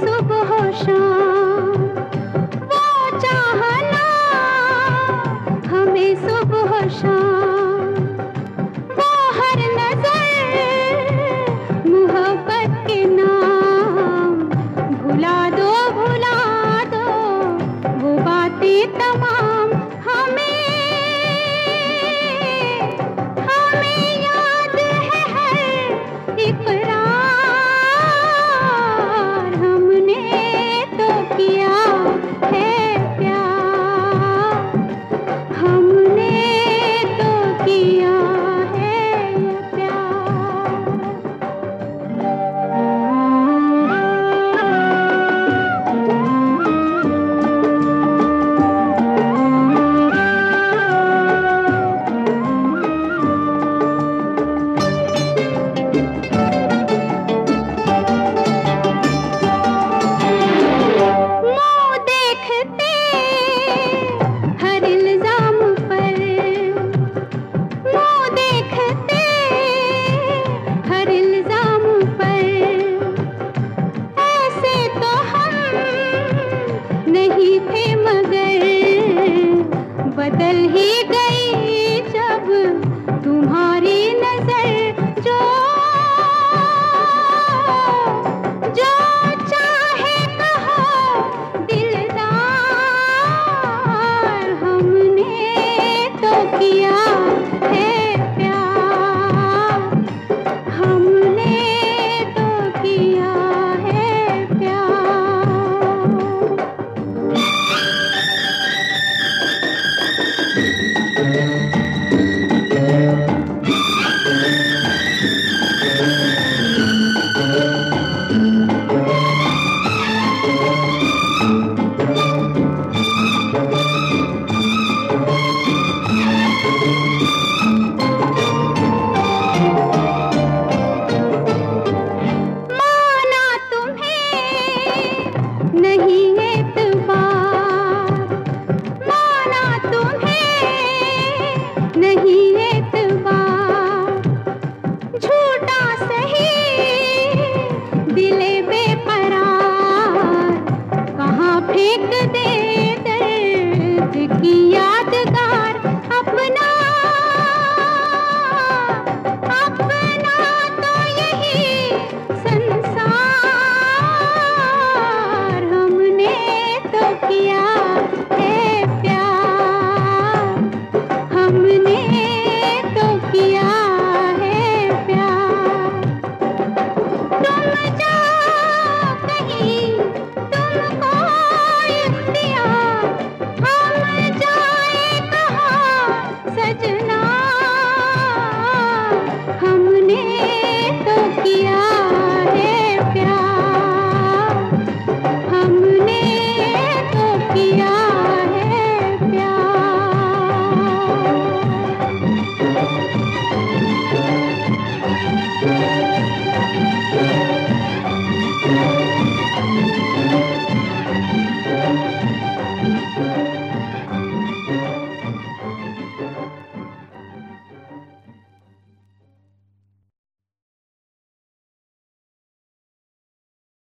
सुबह शाम वो चाहना हमें सुबह शाम वो हर नज़र मोहब्बत के नाम। भुला दो भुला दो, वो बातें तमाम। थे मगर बदल ही गए।